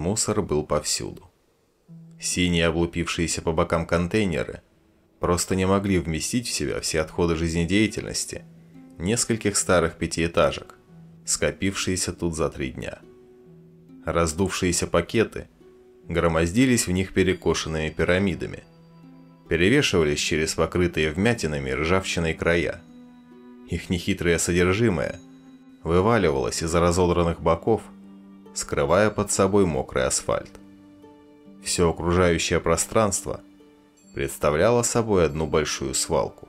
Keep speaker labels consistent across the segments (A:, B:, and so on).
A: Мусор был повсюду. Синие облупившиеся по бокам контейнеры просто не могли вместить в себя все отходы жизнедеятельности нескольких старых пятиэтажек, скопившиеся тут за три дня. Раздувшиеся пакеты громоздились в них перекошенными пирамидами, перевешивались через покрытые вмятинами ржавчиной края. Их нехитрое содержимое вываливалось из разодранных боков, скрывая под собой мокрый асфальт. Все окружающее пространство представляло собой одну большую свалку.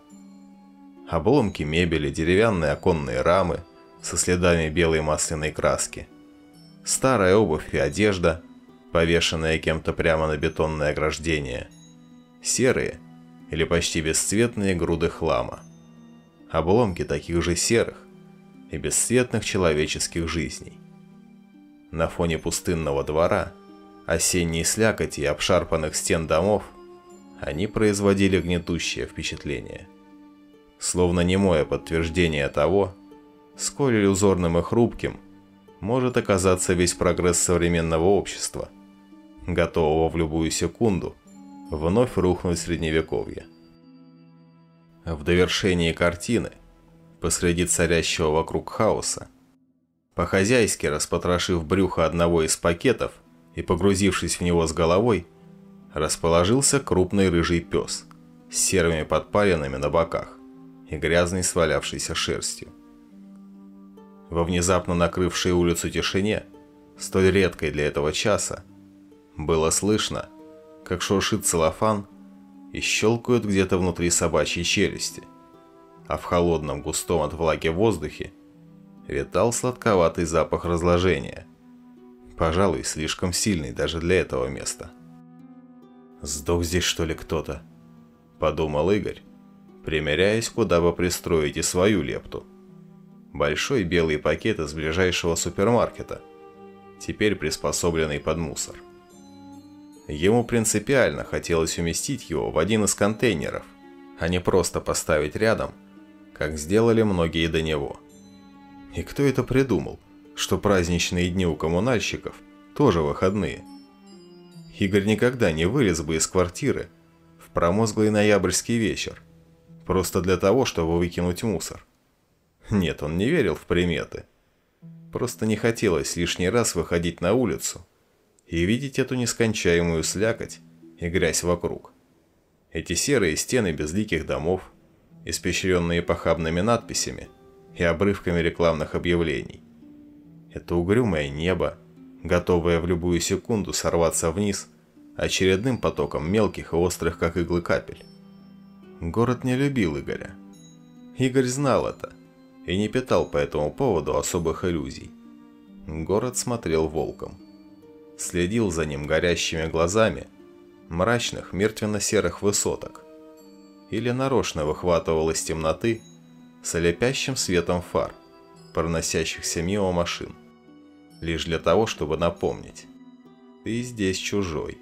A: Обломки мебели, деревянные оконные рамы со следами белой масляной краски, старая обувь и одежда, повешенная кем-то прямо на бетонное ограждение, серые или почти бесцветные груды хлама, обломки таких же серых и бесцветных человеческих жизней. На фоне пустынного двора, осенней слякоти и обшарпанных стен домов, они производили гнетущее впечатление. Словно немое подтверждение того, сколь иллюзорным и хрупким может оказаться весь прогресс современного общества, готового в любую секунду вновь рухнуть средневековье. В довершении картины, посреди царящего вокруг хаоса, по-хозяйски распотрошив брюхо одного из пакетов и погрузившись в него с головой, расположился крупный рыжий пес с серыми подпалинами на боках и грязной свалявшейся шерстью. Во внезапно накрывшей улицу тишине, столь редкой для этого часа, было слышно, как шуршит целлофан и щелкают где-то внутри собачьей челюсти, а в холодном густом от влаги воздухе витал сладковатый запах разложения, пожалуй, слишком сильный даже для этого места. «Сдох здесь что ли кто-то?» – подумал Игорь, примеряясь, куда бы пристроить и свою лепту. Большой белый пакет из ближайшего супермаркета, теперь приспособленный под мусор. Ему принципиально хотелось уместить его в один из контейнеров, а не просто поставить рядом, как сделали многие до него. И кто это придумал, что праздничные дни у коммунальщиков тоже выходные? Игорь никогда не вылез бы из квартиры в промозглый ноябрьский вечер, просто для того, чтобы выкинуть мусор. Нет, он не верил в приметы. Просто не хотелось лишний раз выходить на улицу и видеть эту нескончаемую слякоть и грязь вокруг. Эти серые стены безликих домов, испещренные похабными надписями и обрывками рекламных объявлений. Это угрюмое небо, готовое в любую секунду сорваться вниз очередным потоком мелких и острых, как иглы капель. Город не любил Игоря. Игорь знал это и не питал по этому поводу особых иллюзий. Город смотрел волком. Следил за ним горящими глазами мрачных мертвенно-серых высоток. Или нарочно выхватывал из темноты слепящим светом фар, проносящихся мимо машин. Лишь для того, чтобы напомнить. Ты здесь чужой.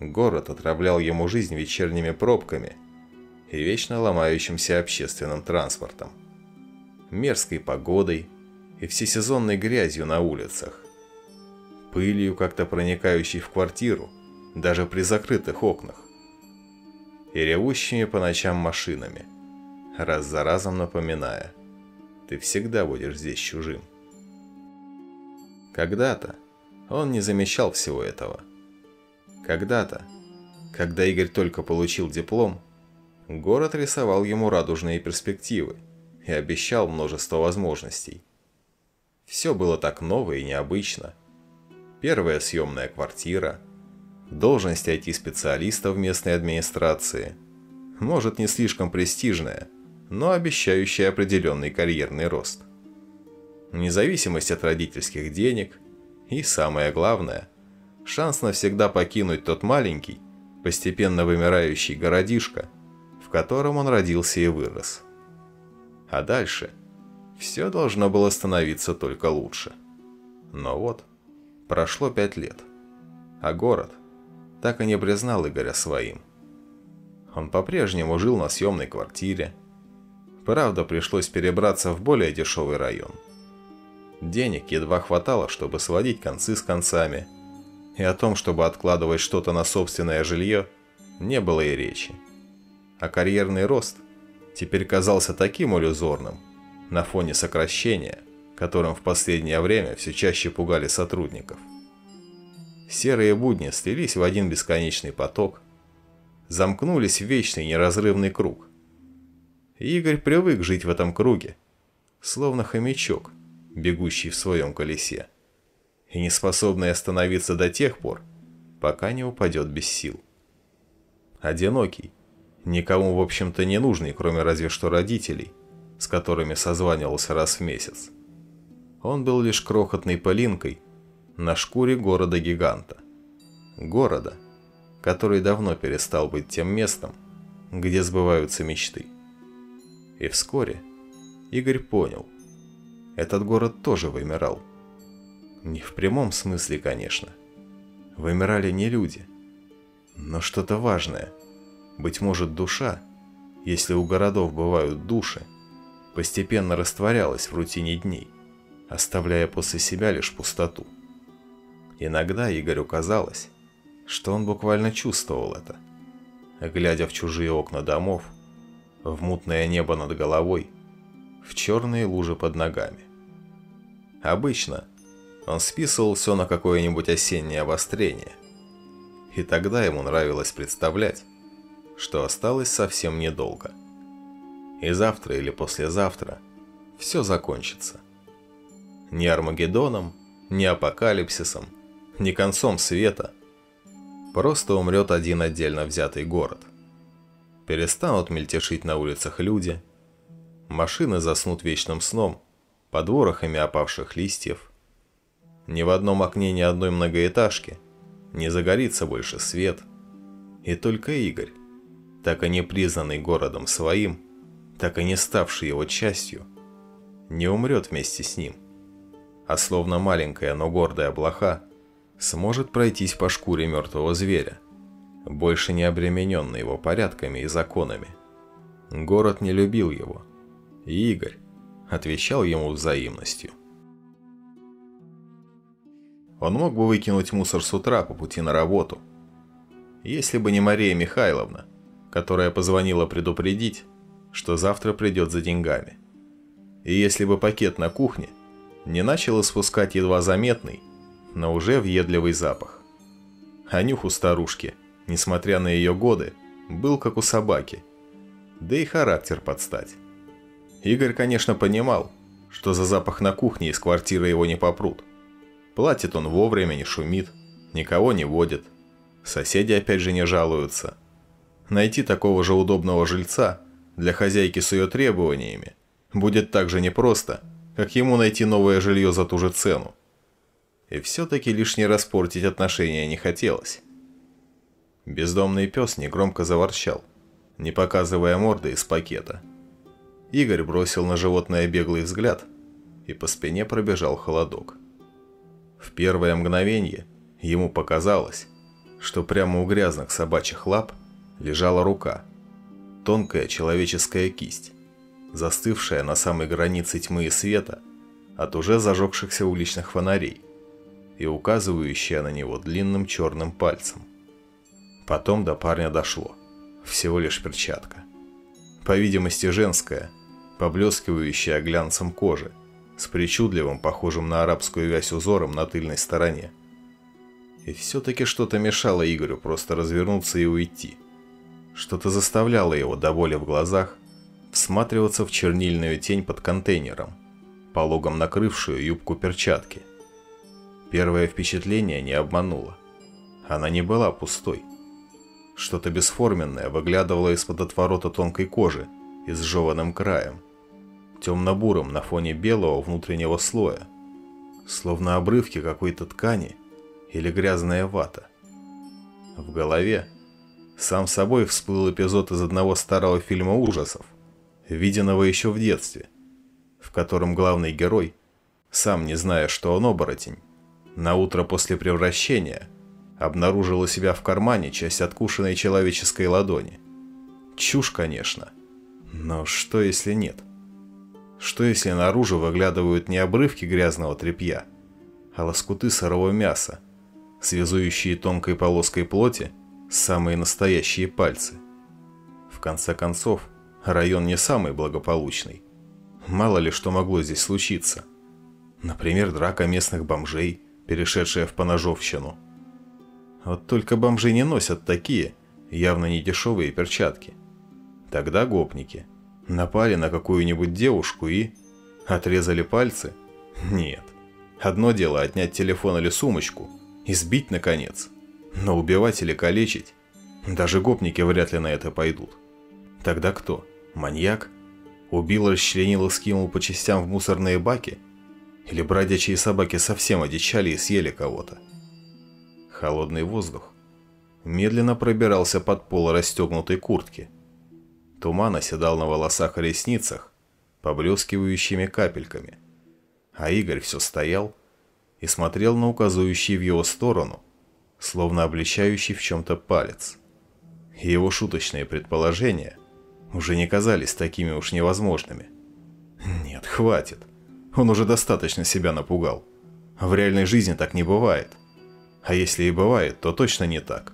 A: Город отравлял ему жизнь вечерними пробками и вечно ломающимся общественным транспортом, мерзкой погодой и всесезонной грязью на улицах, пылью, как-то проникающей в квартиру, даже при закрытых окнах, и ревущими по ночам машинами, раз за разом напоминая, ты всегда будешь здесь чужим. Когда-то он не замечал всего этого – когда-то, когда Игорь только получил диплом, город рисовал ему радужные перспективы и обещал множество возможностей. Все было так ново и необычно. Первая съемная квартира, должность IT-специалиста в местной администрации, может не слишком престижная, но обещающая определенный карьерный рост. Независимость от родительских денег и, самое главное – шанс навсегда покинуть тот маленький, постепенно вымирающий городишко, в котором он родился и вырос. А дальше все должно было становиться только лучше. Но вот, прошло пять лет, а город так и не признал Игоря своим. Он по-прежнему жил на съемной квартире. Правда, пришлось перебраться в более дешевый район. Денег едва хватало, чтобы сводить концы с концами, и о том, чтобы откладывать что-то на собственное жилье, не было и речи. А карьерный рост теперь казался таким иллюзорным на фоне сокращения, которым в последнее время все чаще пугали сотрудников. Серые будни слились в один бесконечный поток, замкнулись в вечный неразрывный круг. Игорь привык жить в этом круге, словно хомячок, бегущий в своем колесе, и не способный остановиться до тех пор, пока не упадет без сил. Одинокий, никому в общем-то не нужный, кроме разве что родителей, с которыми созванивался раз в месяц. Он был лишь крохотной пылинкой на шкуре города-гиганта. Города, который давно перестал быть тем местом, где сбываются мечты. И вскоре Игорь понял, этот город тоже вымирал. Не в прямом смысле, конечно. Вымирали не люди, но что-то важное. Быть может, душа, если у городов бывают души, постепенно растворялась в рутине дней, оставляя после себя лишь пустоту. Иногда Игорю казалось, что он буквально чувствовал это. Глядя в чужие окна домов, в мутное небо над головой, в черные лужи под ногами. Обычно он списывал все на какое-нибудь осеннее обострение. И тогда ему нравилось представлять, что осталось совсем недолго. И завтра или послезавтра все закончится. Ни Армагеддоном, ни апокалипсисом, ни концом света. Просто умрет один отдельно взятый город. Перестанут мельтешить на улицах люди. Машины заснут вечным сном, под ворохами опавших листьев. Ни в одном окне ни одной многоэтажки не загорится больше свет. И только Игорь, так и не признанный городом своим, так и не ставший его частью, не умрет вместе с ним, а словно маленькая, но гордая блоха сможет пройтись по шкуре мертвого зверя, больше не обремененный его порядками и законами. Город не любил его, и Игорь отвечал ему взаимностью. Он мог бы выкинуть мусор с утра по пути на работу, если бы не Мария Михайловна, которая позвонила предупредить, что завтра придет за деньгами. И если бы пакет на кухне не начал испускать едва заметный, но уже въедливый запах. А нюх у старушки, несмотря на ее годы, был как у собаки, да и характер подстать. Игорь, конечно, понимал, что за запах на кухне из квартиры его не попрут. Платит он вовремя, не шумит, никого не водит. Соседи опять же не жалуются. Найти такого же удобного жильца для хозяйки с ее требованиями будет так же непросто, как ему найти новое жилье за ту же цену. И все-таки лишний раз портить отношения не хотелось. Бездомный пес негромко заворчал, не показывая морды из пакета. Игорь бросил на животное беглый взгляд, и по спине пробежал холодок. В первое мгновение ему показалось, что прямо у грязных собачьих лап лежала рука, тонкая человеческая кисть, застывшая на самой границе тьмы и света от уже зажегшихся уличных фонарей и указывающая на него длинным черным пальцем. Потом до парня дошло. Всего лишь перчатка. По видимости женская, поблескивающая глянцем кожи, с причудливым, похожим на арабскую вязь узором на тыльной стороне. И все-таки что-то мешало Игорю просто развернуться и уйти. Что-то заставляло его до боли в глазах всматриваться в чернильную тень под контейнером, пологом накрывшую юбку перчатки. Первое впечатление не обмануло. Она не была пустой. Что-то бесформенное выглядывало из-под отворота тонкой кожи и с краем, темно-бурым на фоне белого внутреннего слоя, словно обрывки какой-то ткани или грязная вата. В голове сам собой всплыл эпизод из одного старого фильма ужасов, виденного еще в детстве, в котором главный герой, сам не зная, что он оборотень, на утро после превращения обнаружил у себя в кармане часть откушенной человеческой ладони. Чушь, конечно, но что если нет? Что если наружу выглядывают не обрывки грязного тряпья, а лоскуты сырого мяса, связующие тонкой полоской плоти самые настоящие пальцы? В конце концов, район не самый благополучный. Мало ли что могло здесь случиться. Например, драка местных бомжей, перешедшая в поножовщину. Вот только бомжи не носят такие, явно не дешевые перчатки. Тогда гопники напали на какую-нибудь девушку и... Отрезали пальцы? Нет. Одно дело отнять телефон или сумочку, избить наконец. Но убивать или калечить? Даже гопники вряд ли на это пойдут. Тогда кто? Маньяк? Убил, расчленил и скинул по частям в мусорные баки? Или бродячие собаки совсем одичали и съели кого-то? Холодный воздух медленно пробирался под пол расстегнутой куртки. Туман оседал на волосах и ресницах, поблескивающими капельками. А Игорь все стоял и смотрел на указывающий в его сторону, словно обличающий в чем-то палец. его шуточные предположения уже не казались такими уж невозможными. Нет, хватит. Он уже достаточно себя напугал. В реальной жизни так не бывает. А если и бывает, то точно не так.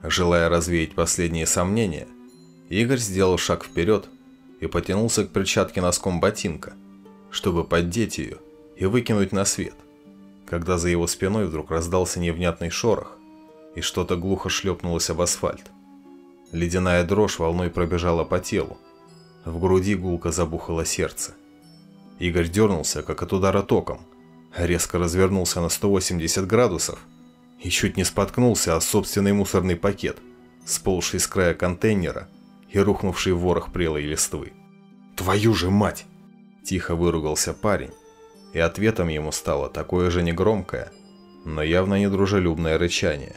A: Желая развеять последние сомнения, Игорь сделал шаг вперед и потянулся к перчатке носком ботинка, чтобы поддеть ее и выкинуть на свет, когда за его спиной вдруг раздался невнятный шорох и что-то глухо шлепнулось об асфальт. Ледяная дрожь волной пробежала по телу, в груди гулко забухало сердце. Игорь дернулся, как от удара током, резко развернулся на 180 градусов и чуть не споткнулся о собственный мусорный пакет, сползший с края контейнера и рухнувший в ворох прелой листвы. «Твою же мать!» – тихо выругался парень, и ответом ему стало такое же негромкое, но явно недружелюбное рычание.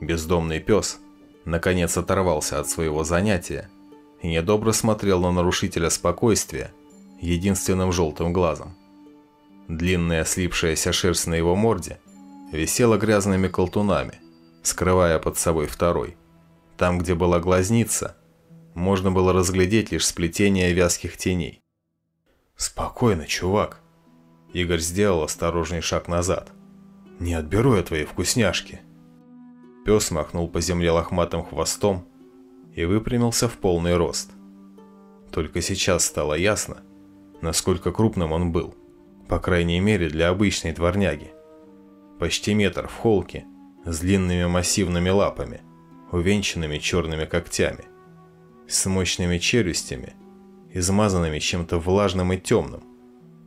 A: Бездомный пес наконец оторвался от своего занятия и недобро смотрел на нарушителя спокойствия, единственным желтым глазом. Длинная слипшаяся шерсть на его морде висела грязными колтунами, скрывая под собой второй. Там, где была глазница, можно было разглядеть лишь сплетение вязких теней. «Спокойно, чувак!» Игорь сделал осторожный шаг назад. «Не отберу я твои вкусняшки!» Пес махнул по земле лохматым хвостом и выпрямился в полный рост. Только сейчас стало ясно, насколько крупным он был, по крайней мере для обычной дворняги. Почти метр в холке, с длинными массивными лапами, увенчанными черными когтями, с мощными челюстями, измазанными чем-то влажным и темным,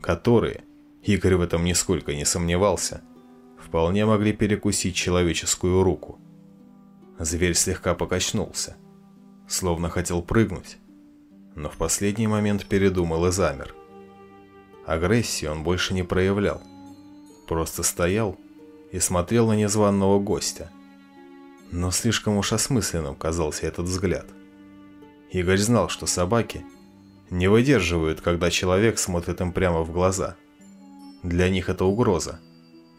A: которые, Игорь в этом нисколько не сомневался, вполне могли перекусить человеческую руку. Зверь слегка покачнулся, словно хотел прыгнуть, но в последний момент передумал и замер. Агрессии он больше не проявлял, просто стоял и смотрел на незваного гостя. Но слишком уж осмысленным казался этот взгляд. Игорь знал, что собаки не выдерживают, когда человек смотрит им прямо в глаза. Для них это угроза,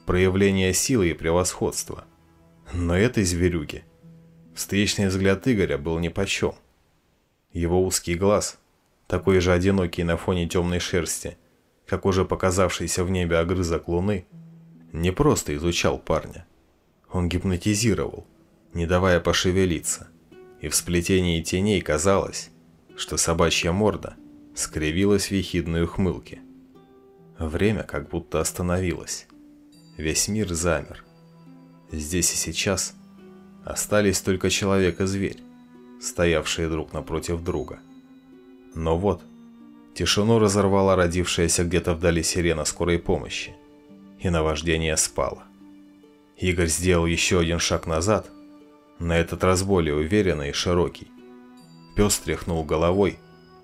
A: проявление силы и превосходства. Но этой зверюге встречный взгляд Игоря был нипочем. Его узкий глаз, такой же одинокий на фоне темной шерсти, как уже показавшийся в небе огрызок луны, не просто изучал парня. Он гипнотизировал, не давая пошевелиться, и в сплетении теней казалось, что собачья морда скривилась в ехидной ухмылке. Время как будто остановилось. Весь мир замер. Здесь и сейчас остались только человек и зверь, стоявшие друг напротив друга. Но вот, тишину разорвала родившаяся где-то вдали сирена скорой помощи, и наваждение спало. Игорь сделал еще один шаг назад, на этот раз более уверенный и широкий. Пес тряхнул головой,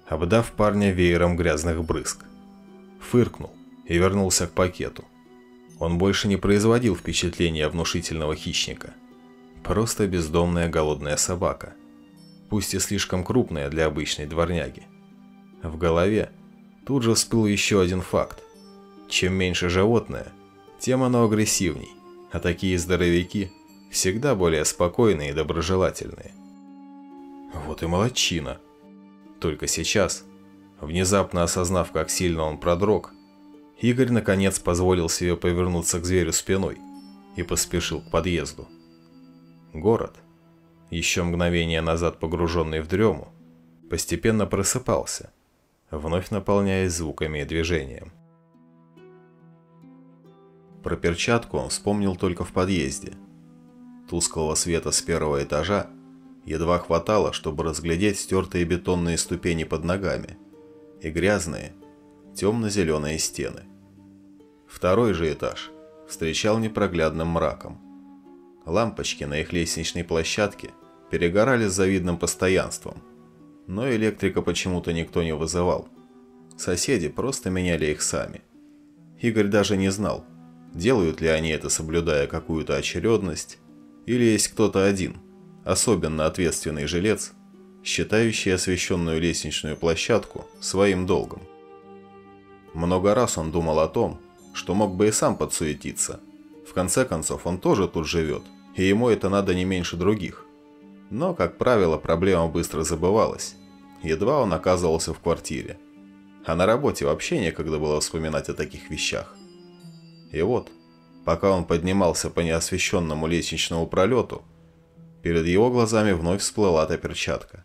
A: обдав парня веером грязных брызг. Фыркнул и вернулся к пакету. Он больше не производил впечатления внушительного хищника. Просто бездомная голодная собака. Пусть и слишком крупная для обычной дворняги. В голове тут же всплыл еще один факт. Чем меньше животное, тем оно агрессивней, а такие здоровяки всегда более спокойные и доброжелательные. Вот и молодчина. Только сейчас, Внезапно осознав, как сильно он продрог, Игорь наконец позволил себе повернуться к зверю спиной и поспешил к подъезду. Город, еще мгновение назад погруженный в дрему, постепенно просыпался, вновь наполняясь звуками и движением. Про перчатку он вспомнил только в подъезде. Тусклого света с первого этажа едва хватало, чтобы разглядеть стертые бетонные ступени под ногами и грязные, темно-зеленые стены. Второй же этаж встречал непроглядным мраком. Лампочки на их лестничной площадке перегорали с завидным постоянством, но электрика почему-то никто не вызывал. Соседи просто меняли их сами. Игорь даже не знал, делают ли они это, соблюдая какую-то очередность, или есть кто-то один, особенно ответственный жилец, считающий освещенную лестничную площадку своим долгом. Много раз он думал о том, что мог бы и сам подсуетиться. В конце концов, он тоже тут живет, и ему это надо не меньше других. Но, как правило, проблема быстро забывалась. Едва он оказывался в квартире. А на работе вообще некогда было вспоминать о таких вещах. И вот, пока он поднимался по неосвещенному лестничному пролету, перед его глазами вновь всплыла та перчатка.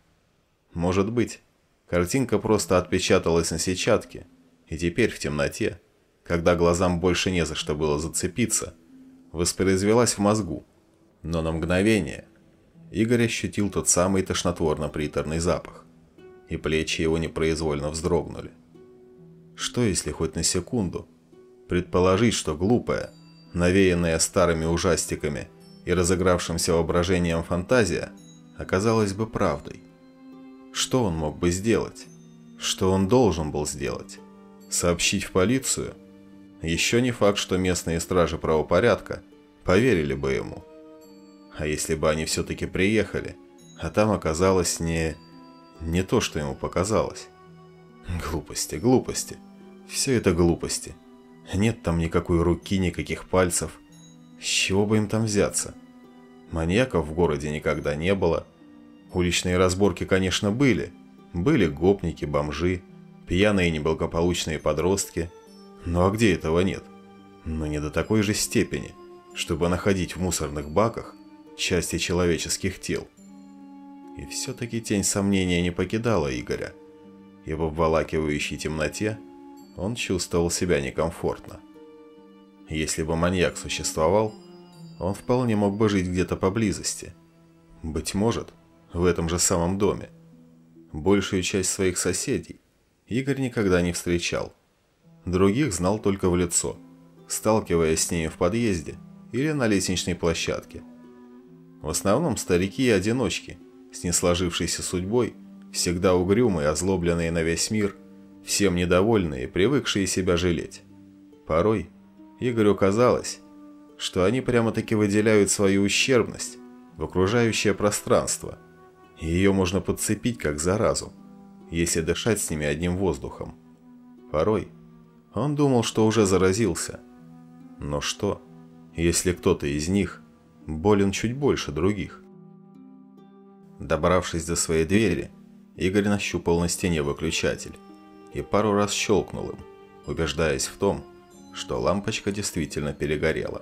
A: Может быть, картинка просто отпечаталась на сетчатке, и теперь в темноте, когда глазам больше не за что было зацепиться, воспроизвелась в мозгу. Но на мгновение Игорь ощутил тот самый тошнотворно-приторный запах, и плечи его непроизвольно вздрогнули. Что если хоть на секунду предположить, что глупая, навеянная старыми ужастиками и разыгравшимся воображением фантазия, оказалась бы правдой? Что он мог бы сделать? Что он должен был сделать? Сообщить в полицию? Еще не факт, что местные стражи правопорядка поверили бы ему. А если бы они все-таки приехали, а там оказалось не... не то, что ему показалось? Глупости, глупости. Все это глупости. Нет там никакой руки, никаких пальцев. С чего бы им там взяться? Маньяков в городе никогда не было. Уличные разборки, конечно, были. Были гопники, бомжи, пьяные неблагополучные подростки. Ну а где этого нет? Но не до такой же степени, чтобы находить в мусорных баках части человеческих тел. И все-таки тень сомнения не покидала Игоря, и в обволакивающей темноте он чувствовал себя некомфортно. Если бы маньяк существовал, он вполне мог бы жить где-то поблизости. Быть может, в этом же самом доме. Большую часть своих соседей Игорь никогда не встречал. Других знал только в лицо, сталкиваясь с ними в подъезде или на лестничной площадке. В основном старики и одиночки, с несложившейся судьбой, всегда угрюмые, озлобленные на весь мир, всем недовольные, привыкшие себя жалеть. Порой Игорю казалось, что они прямо-таки выделяют свою ущербность в окружающее пространство – ее можно подцепить как заразу, если дышать с ними одним воздухом. Порой он думал, что уже заразился. Но что, если кто-то из них болен чуть больше других? Добравшись до своей двери, Игорь нащупал на стене выключатель и пару раз щелкнул им, убеждаясь в том, что лампочка действительно перегорела.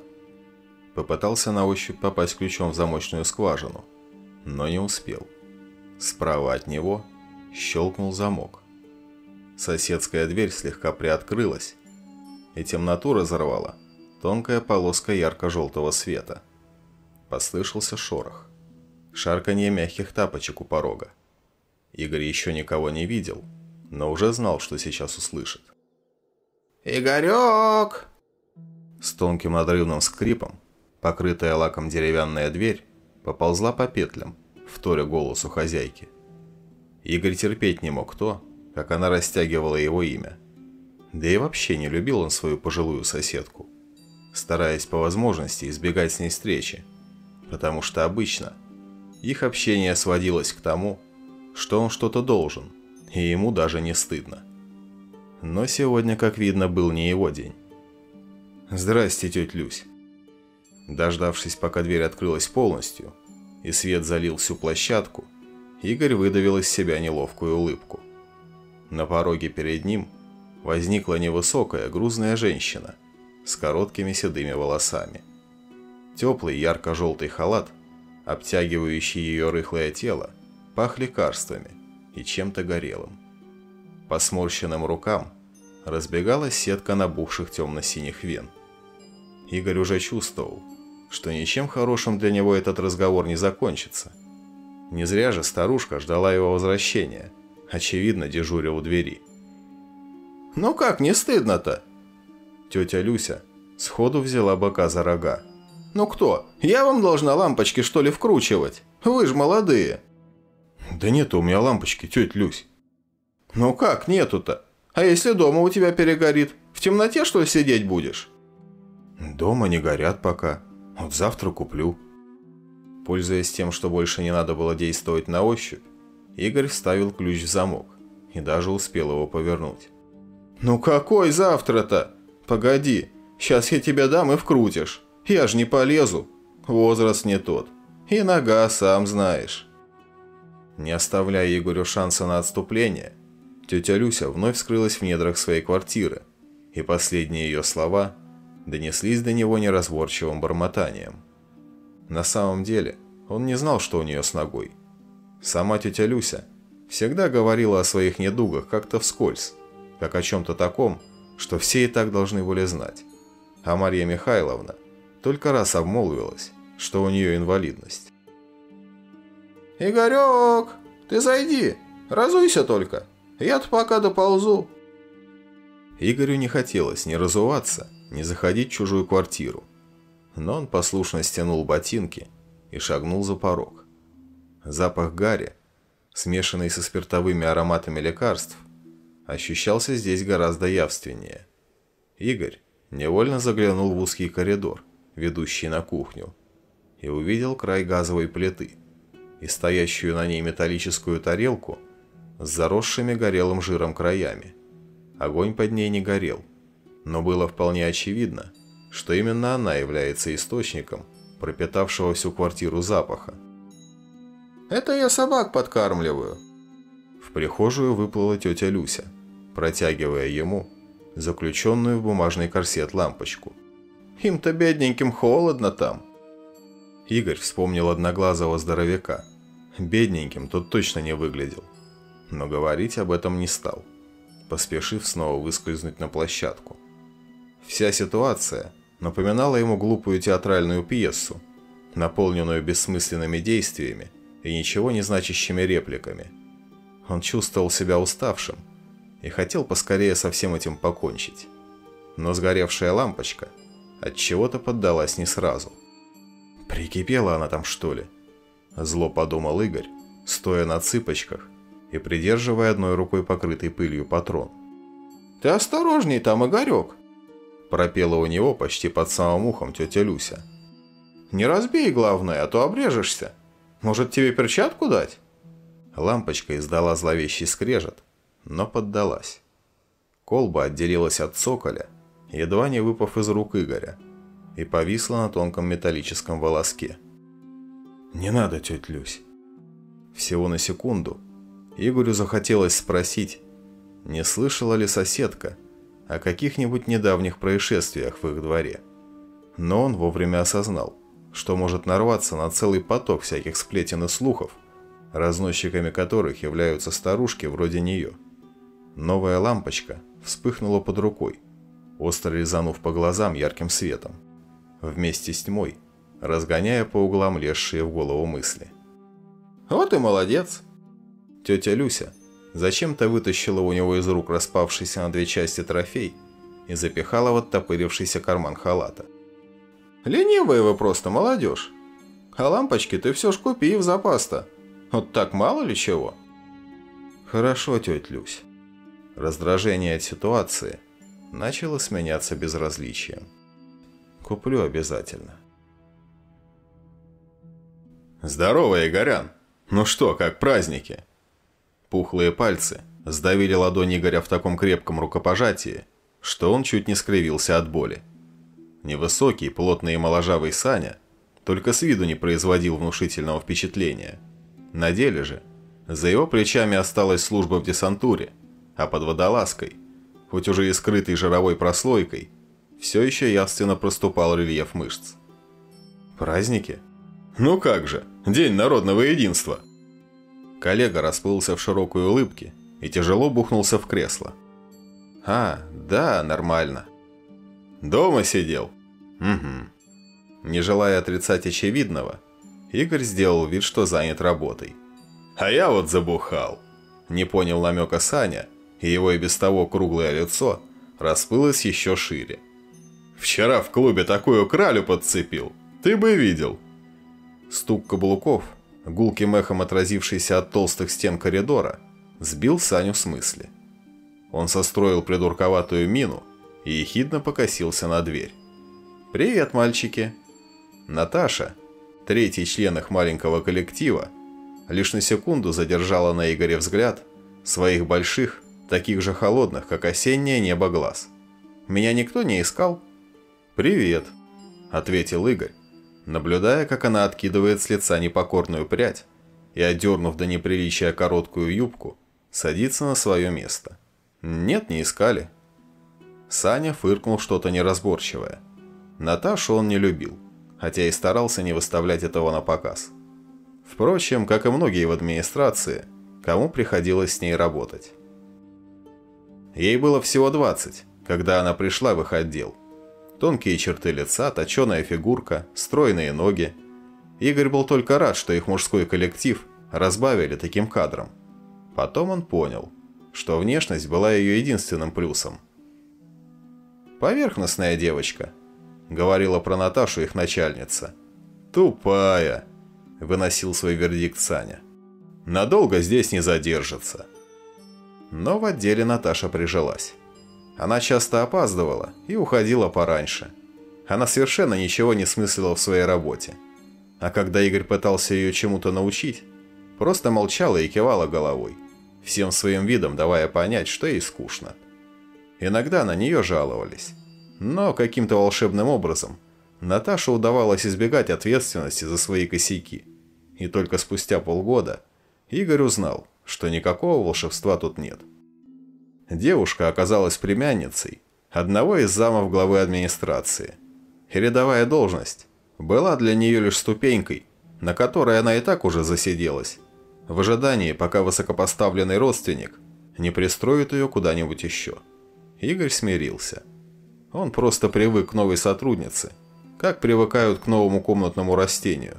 A: Попытался на ощупь попасть ключом в замочную скважину, но не успел. Справа от него щелкнул замок. Соседская дверь слегка приоткрылась, и темноту разорвала тонкая полоска ярко-желтого света. Послышался шорох. Шарканье мягких тапочек у порога. Игорь еще никого не видел, но уже знал, что сейчас услышит.
B: «Игорек!»
A: С тонким надрывным скрипом, покрытая лаком деревянная дверь, поползла по петлям, вторя голосу хозяйки. Игорь терпеть не мог то, как она растягивала его имя. Да и вообще не любил он свою пожилую соседку, стараясь по возможности избегать с ней встречи, потому что обычно их общение сводилось к тому, что он что-то должен, и ему даже не стыдно. Но сегодня, как видно, был не его день. «Здрасте, тетя Люсь». Дождавшись, пока дверь открылась полностью, и свет залил всю площадку, Игорь выдавил из себя неловкую улыбку. На пороге перед ним возникла невысокая грузная женщина с короткими седыми волосами. Теплый ярко-желтый халат, обтягивающий ее рыхлое тело, пах лекарствами и чем-то горелым. По сморщенным рукам разбегалась сетка набухших темно-синих вен. Игорь уже чувствовал, что ничем хорошим для него этот разговор не закончится. Не зря же старушка ждала его возвращения, очевидно, дежуря у двери. «Ну как, не стыдно-то?» Тетя Люся сходу взяла бока за рога. «Ну кто? Я вам должна лампочки, что ли, вкручивать? Вы же молодые!»
B: «Да нет у меня лампочки, тетя Люсь».
A: «Ну как нету-то? А если дома у тебя перегорит? В темноте, что ли, сидеть будешь?»
B: «Дома не горят пока. Вот завтра куплю».
A: Пользуясь тем, что больше не надо было действовать на ощупь, Игорь вставил ключ в замок и даже успел его повернуть. «Ну какой завтра-то? Погоди, сейчас я тебя дам и вкрутишь. Я ж не полезу. Возраст не тот. И нога, сам знаешь». Не оставляя Игорю шанса на отступление, тетя Люся вновь скрылась в недрах своей квартиры, и последние ее слова донеслись до него неразборчивым бормотанием. На самом деле, он не знал, что у нее с ногой. Сама тетя Люся всегда говорила о своих недугах как-то вскользь, как о чем-то таком, что все и так должны были знать. А Марья Михайловна только раз обмолвилась, что у нее инвалидность. «Игорек, ты зайди, разуйся только, я-то пока доползу». Игорю не хотелось ни разуваться, ни заходить в чужую квартиру но он послушно стянул ботинки и шагнул за порог. Запах гари, смешанный со спиртовыми ароматами лекарств, ощущался здесь гораздо явственнее. Игорь невольно заглянул в узкий коридор, ведущий на кухню, и увидел край газовой плиты и стоящую на ней металлическую тарелку с заросшими горелым жиром краями. Огонь под ней не горел, но было вполне очевидно, что именно она является источником пропитавшего всю квартиру запаха. «Это я собак подкармливаю». В прихожую выплыла тетя Люся, протягивая ему заключенную в бумажный корсет лампочку. «Им-то бедненьким холодно там». Игорь вспомнил одноглазого здоровяка. Бедненьким тот точно не выглядел. Но говорить об этом не стал, поспешив снова выскользнуть на площадку. Вся ситуация напоминала ему глупую театральную пьесу, наполненную бессмысленными действиями и ничего не значащими репликами. Он чувствовал себя уставшим и хотел поскорее со всем этим покончить. Но сгоревшая лампочка от чего-то поддалась не сразу. Прикипела она там, что ли? Зло подумал Игорь, стоя на цыпочках и придерживая одной рукой покрытый пылью патрон. «Ты осторожней там, Игорек!» пропела у него почти под самым ухом тетя Люся. «Не разбей, главное, а то обрежешься. Может, тебе перчатку дать?» Лампочка издала зловещий скрежет, но поддалась. Колба отделилась от цоколя, едва не выпав из рук Игоря, и повисла на тонком металлическом волоске.
B: «Не надо, тетя Люсь».
A: Всего на секунду Игорю захотелось спросить, не слышала ли соседка, о каких-нибудь недавних происшествиях в их дворе. Но он вовремя осознал, что может нарваться на целый поток всяких сплетен и слухов, разносчиками которых являются старушки вроде нее. Новая лампочка вспыхнула под рукой, остро резанув по глазам ярким светом, вместе с тьмой, разгоняя по углам лезшие в голову мысли. «Вот и молодец!» Тетя Люся зачем-то вытащила у него из рук распавшийся на две части трофей и запихала в оттопырившийся карман халата. «Ленивая вы просто, молодежь! А лампочки ты все ж купи в запас-то. Вот так мало ли чего!» «Хорошо, тетя Люсь». Раздражение от ситуации начало сменяться безразличием. «Куплю обязательно».
B: «Здорово, Игорян! Ну что, как праздники?»
A: Пухлые пальцы сдавили ладонь Игоря в таком крепком рукопожатии, что он чуть не скривился от боли. Невысокий, плотный и моложавый Саня только с виду не производил внушительного впечатления. На деле же, за его плечами осталась служба в десантуре, а под водолазкой, хоть уже и скрытой жировой прослойкой, все еще явственно проступал рельеф мышц. Праздники? Ну как же, День народного единства! Коллега расплылся в широкой улыбке и тяжело бухнулся в кресло. А, да, нормально. Дома сидел? Угу. Не желая отрицать очевидного, Игорь сделал вид, что занят работой. А я вот забухал. Не понял намека Саня, и его и без того круглое лицо расплылось еще шире. Вчера в клубе такую кралю подцепил. Ты бы видел. Стук каблуков, гулким эхом отразившийся от толстых стен коридора, сбил Саню с мысли. Он состроил придурковатую мину и ехидно покосился на дверь. «Привет, мальчики!» Наташа, третий член их маленького коллектива, лишь на секунду задержала на Игоре взгляд своих больших, таких же холодных, как осеннее небо глаз. «Меня никто не искал?» «Привет», — ответил Игорь, наблюдая, как она откидывает с лица непокорную прядь и, отдернув до неприличия короткую юбку, садится на свое место. «Нет, не искали». Саня фыркнул что-то неразборчивое. Наташу он не любил, хотя и старался не выставлять этого на показ. Впрочем, как и многие в администрации, кому приходилось с ней работать. Ей было всего 20, когда она пришла в их отдел. Тонкие черты лица, точеная фигурка, стройные ноги. Игорь был только рад, что их мужской коллектив разбавили таким кадром. Потом он понял, что внешность была ее единственным плюсом. «Поверхностная девочка», — говорила про Наташу их начальница. «Тупая», — выносил свой вердикт Саня. «Надолго здесь не задержится». Но в отделе Наташа прижилась. Она часто опаздывала и уходила пораньше. Она совершенно ничего не смыслила в своей работе. А когда Игорь пытался ее чему-то научить, просто молчала и кивала головой, всем своим видом давая понять, что ей скучно. Иногда на нее жаловались. Но каким-то волшебным образом Наташе удавалось избегать ответственности за свои косяки. И только спустя полгода Игорь узнал, что никакого волшебства тут нет. Девушка оказалась племянницей одного из замов главы администрации. Рядовая должность была для нее лишь ступенькой, на которой она и так уже засиделась, в ожидании, пока высокопоставленный родственник не пристроит ее куда-нибудь еще. Игорь смирился. Он просто привык к новой сотруднице, как привыкают к новому комнатному растению,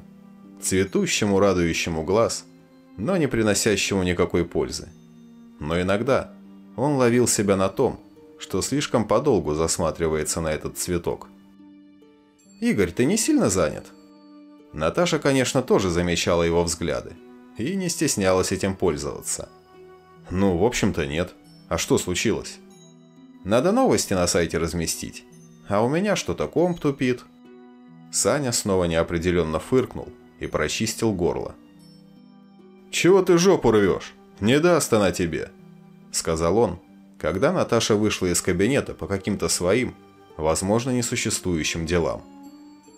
A: цветущему, радующему глаз, но не приносящему никакой пользы. Но иногда он ловил себя на том, что слишком подолгу засматривается на этот цветок. «Игорь, ты не сильно занят?» Наташа, конечно, тоже замечала его взгляды и не стеснялась этим пользоваться. «Ну, в общем-то, нет. А что случилось?» «Надо новости на сайте разместить. А у меня что-то комп тупит». Саня снова неопределенно фыркнул и прочистил горло. «Чего ты жопу рвешь? Не даст она тебе!» Сказал он, когда Наташа вышла из кабинета по каким-то своим, возможно, несуществующим делам.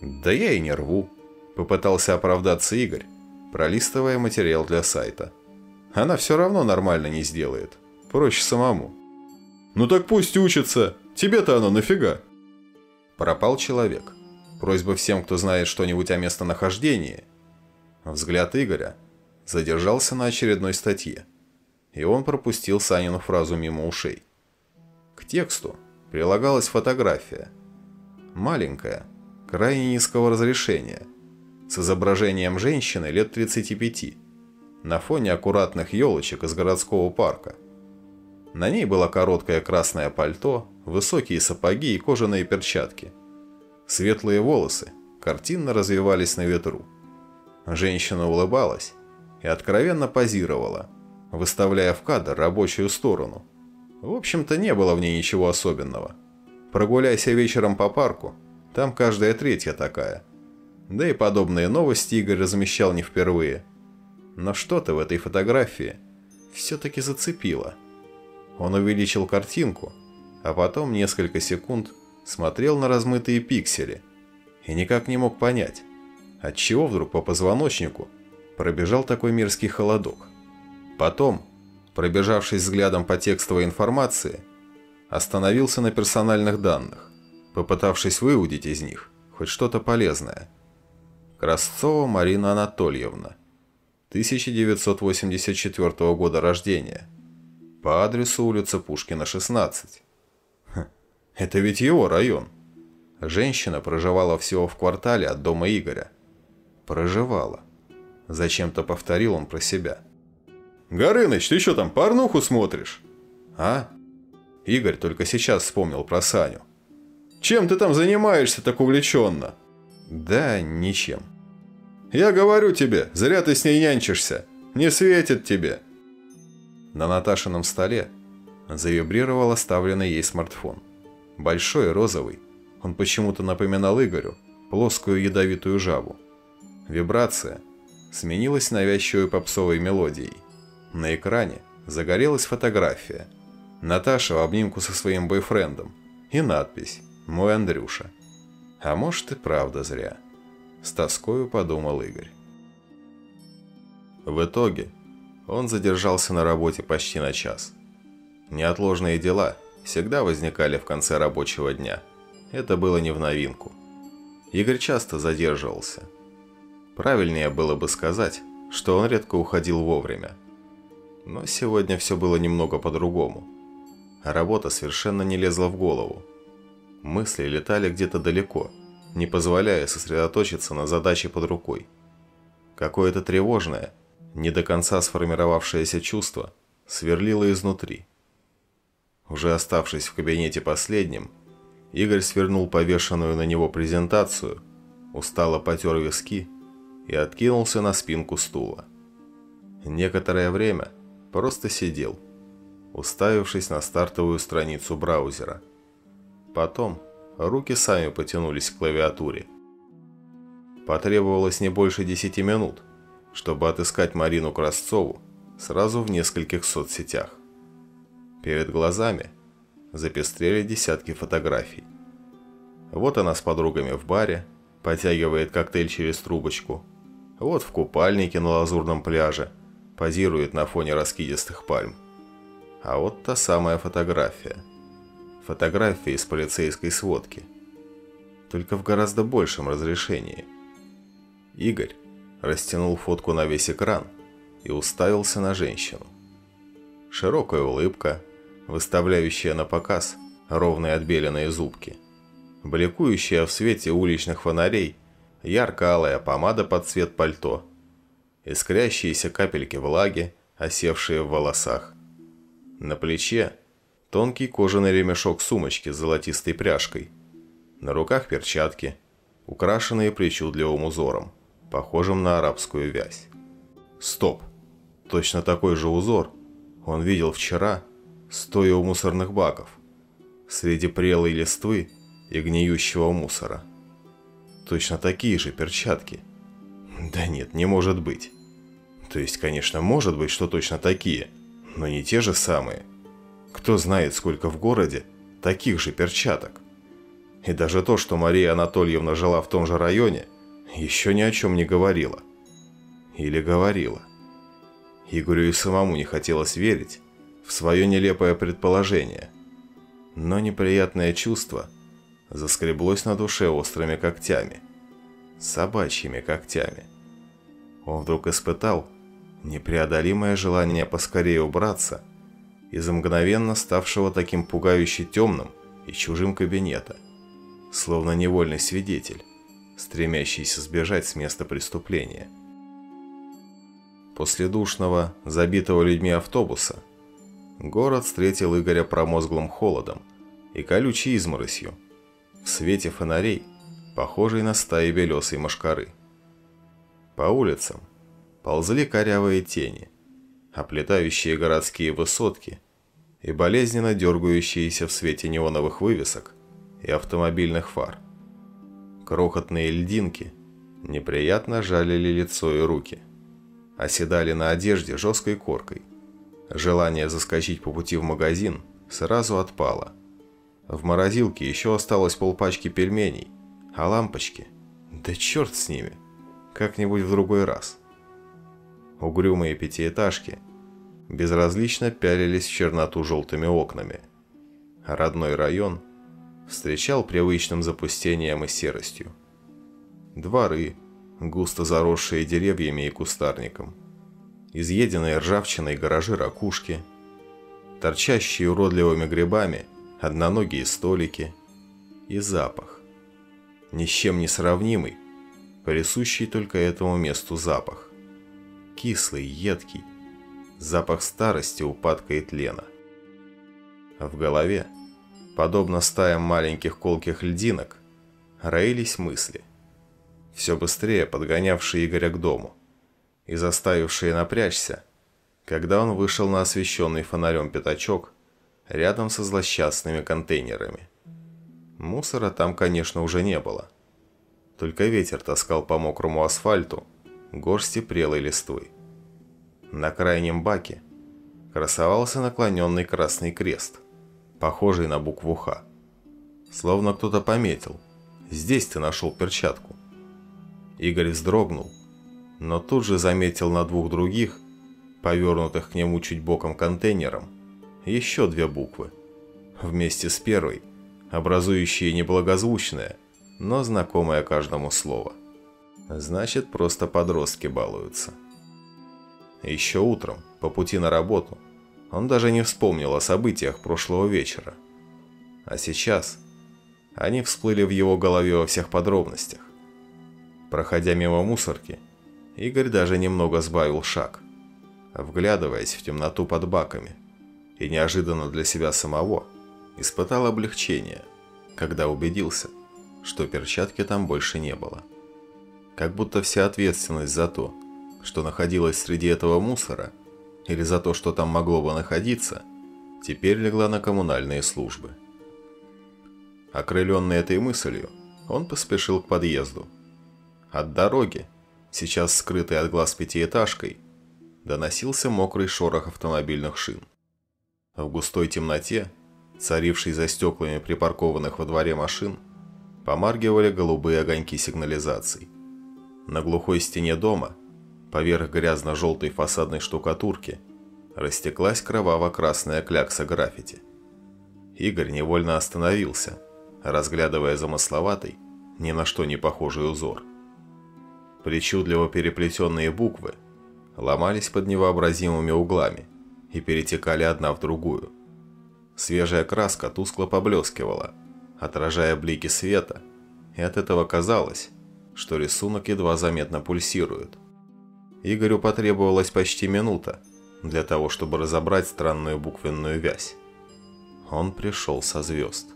A: «Да я и не рву», – попытался оправдаться Игорь, пролистывая материал для сайта. «Она все равно нормально не сделает. Проще самому». «Ну так пусть учится. Тебе-то оно нафига?» Пропал человек. Просьба всем, кто знает что-нибудь о местонахождении. Взгляд Игоря задержался на очередной статье и он пропустил Санину фразу мимо ушей. К тексту прилагалась фотография. Маленькая, крайне низкого разрешения, с изображением женщины лет 35, на фоне аккуратных елочек из городского парка. На ней было короткое красное пальто, высокие сапоги и кожаные перчатки. Светлые волосы картинно развивались на ветру. Женщина улыбалась и откровенно позировала, выставляя в кадр рабочую сторону. В общем-то, не было в ней ничего особенного. Прогуляйся вечером по парку, там каждая третья такая. Да и подобные новости Игорь размещал не впервые. Но что-то в этой фотографии все-таки зацепило. Он увеличил картинку, а потом несколько секунд смотрел на размытые пиксели и никак не мог понять, отчего вдруг по позвоночнику пробежал такой мерзкий холодок. Потом пробежавшись взглядом по текстовой информации, остановился на персональных данных, попытавшись выудить из них хоть что-то полезное. Красцова Марина Анатольевна, 1984 года рождения, по адресу улица Пушкина, 16. Хм, это ведь его район. Женщина проживала всего в квартале от дома Игоря. Проживала. Зачем-то повторил он про себя. «Горыныч, ты что там, порнуху смотришь?» «А?» Игорь только сейчас вспомнил про Саню. «Чем ты там занимаешься так увлеченно?» «Да, ничем». «Я говорю тебе, зря ты с ней нянчишься. Не светит тебе». На Наташином столе завибрировал оставленный ей смартфон. Большой, розовый. Он почему-то напоминал Игорю плоскую ядовитую жабу. Вибрация сменилась навязчивой попсовой мелодией. На экране загорелась фотография. Наташа в обнимку со своим бойфрендом. И надпись «Мой Андрюша». А может и правда зря. С тоскою подумал Игорь. В итоге он задержался на работе почти на час. Неотложные дела всегда возникали в конце рабочего дня. Это было не в новинку. Игорь часто задерживался. Правильнее было бы сказать, что он редко уходил вовремя. Но сегодня все было немного по-другому. Работа совершенно не лезла в голову. Мысли летали где-то далеко, не позволяя сосредоточиться на задаче под рукой. Какое-то тревожное, не до конца сформировавшееся чувство сверлило изнутри. Уже оставшись в кабинете последним, Игорь свернул повешенную на него презентацию, устало потер виски и откинулся на спинку стула. Некоторое время просто сидел, уставившись на стартовую страницу браузера. Потом руки сами потянулись к клавиатуре. Потребовалось не больше десяти минут – чтобы отыскать Марину Красцову сразу в нескольких соцсетях. Перед глазами запестрели десятки фотографий. Вот она с подругами в баре, потягивает коктейль через трубочку. Вот в купальнике на лазурном пляже, позирует на фоне раскидистых пальм. А вот та самая фотография. Фотография из полицейской сводки. Только в гораздо большем разрешении. Игорь растянул фотку на весь экран и уставился на женщину. Широкая улыбка, выставляющая на показ ровные отбеленные зубки, бликующая в свете уличных фонарей ярко-алая помада под цвет пальто, искрящиеся капельки влаги, осевшие в волосах. На плече тонкий кожаный ремешок сумочки с золотистой пряжкой, на руках перчатки, украшенные причудливым узором похожим на арабскую вязь. Стоп! Точно такой же узор он видел вчера, стоя у мусорных баков, среди прелой листвы и гниющего мусора. Точно такие же перчатки. Да нет, не может быть. То есть, конечно, может быть, что точно такие, но не те же самые. Кто знает, сколько в городе таких же перчаток. И даже то, что Мария Анатольевна жила в том же районе, еще ни о чем не говорила. Или говорила. Игорю и самому не хотелось верить в свое нелепое предположение. Но неприятное чувство заскреблось на душе острыми когтями. Собачьими когтями. Он вдруг испытал непреодолимое желание поскорее убраться из мгновенно ставшего таким пугающе темным и чужим кабинета, словно невольный свидетель стремящийся сбежать с места преступления. После душного, забитого людьми автобуса, город встретил Игоря промозглым холодом и колючей изморосью, в свете фонарей, похожей на стаи белесой мошкары. По улицам ползли корявые тени, оплетающие городские высотки и болезненно дергающиеся в свете неоновых вывесок и автомобильных фар. Крохотные льдинки неприятно жалили лицо и руки. Оседали на одежде жесткой коркой. Желание заскочить по пути в магазин сразу отпало. В морозилке еще осталось полпачки пельменей, а лампочки... Да черт с ними! Как-нибудь в другой раз. Угрюмые пятиэтажки безразлично пялились в черноту желтыми окнами. Родной район встречал привычным запустением и серостью. Дворы, густо заросшие деревьями и кустарником, изъеденные ржавчиной гаражи-ракушки, торчащие уродливыми грибами одноногие столики и запах, ни с чем не сравнимый, присущий только этому месту запах. Кислый, едкий, запах старости, упадка и тлена. В голове, подобно стаям маленьких колких льдинок, роились мысли, все быстрее подгонявшие Игоря к дому и заставившие напрячься, когда он вышел на освещенный фонарем пятачок рядом со злосчастными контейнерами. Мусора там, конечно, уже не было. Только ветер таскал по мокрому асфальту горсти прелой листвы. На крайнем баке красовался наклоненный красный крест, похожий на букву «Х». Словно кто-то пометил. Здесь ты нашел перчатку. Игорь вздрогнул, но тут же заметил на двух других, повернутых к нему чуть боком контейнером, еще две буквы. Вместе с первой, образующие неблагозвучное, но знакомое каждому слово. Значит, просто подростки балуются. Еще утром, по пути на работу, он даже не вспомнил о событиях прошлого вечера. А сейчас они всплыли в его голове во всех подробностях. Проходя мимо мусорки, Игорь даже немного сбавил шаг, вглядываясь в темноту под баками – и неожиданно для себя самого испытал облегчение, когда убедился, что перчатки там больше не было. Как будто вся ответственность за то, что находилось среди этого мусора, или за то, что там могло бы находиться, теперь легла на коммунальные службы. Окрыленный этой мыслью, он поспешил к подъезду. От дороги, сейчас скрытой от глаз пятиэтажкой, доносился мокрый шорох автомобильных шин. В густой темноте, царившей за стеклами припаркованных во дворе машин, помаргивали голубые огоньки сигнализаций. На глухой стене дома, поверх грязно-желтой фасадной штукатурки, растеклась кроваво-красная клякса граффити. Игорь невольно остановился, разглядывая замысловатый, ни на что не похожий узор. Причудливо переплетенные буквы ломались под невообразимыми углами – и перетекали одна в другую. Свежая краска тускло поблескивала, отражая блики света, и от этого казалось, что рисунок едва заметно пульсирует. Игорю потребовалась почти минута для того, чтобы разобрать странную буквенную вязь. Он пришел со звезд.